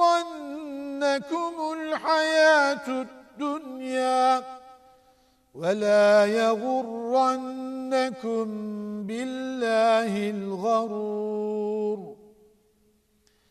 تغرنكم الحياة الدنيا ولا يغرنكم بالله الغرور.